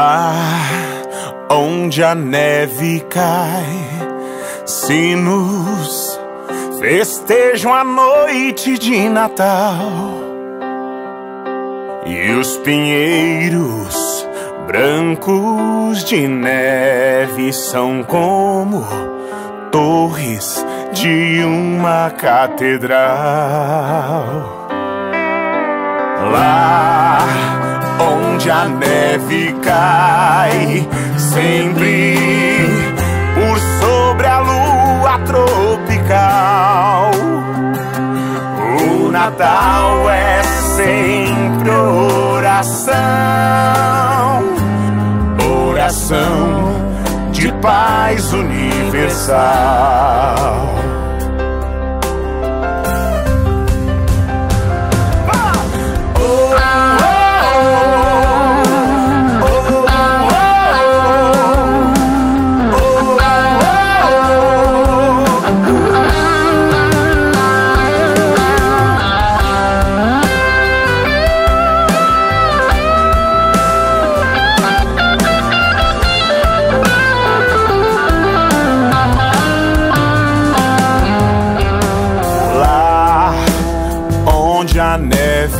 Lá onde a neve cai, sinos festejam a noite de Natal. E os pinheiros brancos de neve são como torres de uma catedral. Lá onde a neve cai, sempre por sobre a lua tropical. O Natal é sempre oração, oração de paz universal.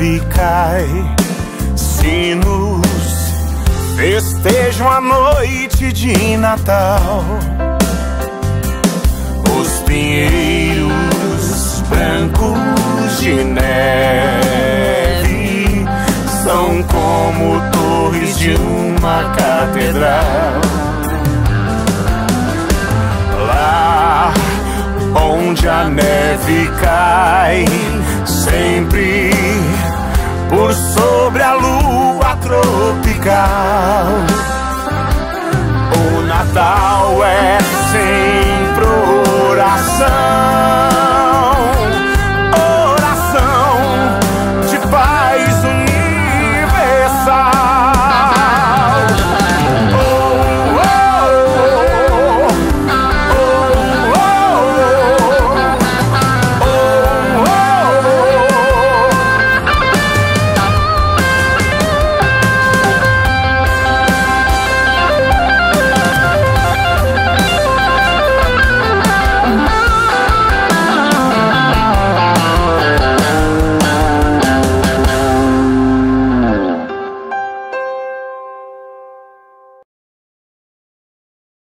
Neve cai, sinos festejam a noite de Natal. Os pinheiros brancos de neve são como torres de uma catedral. Lá onde a neve cai, sempre por sobre a lua tropical.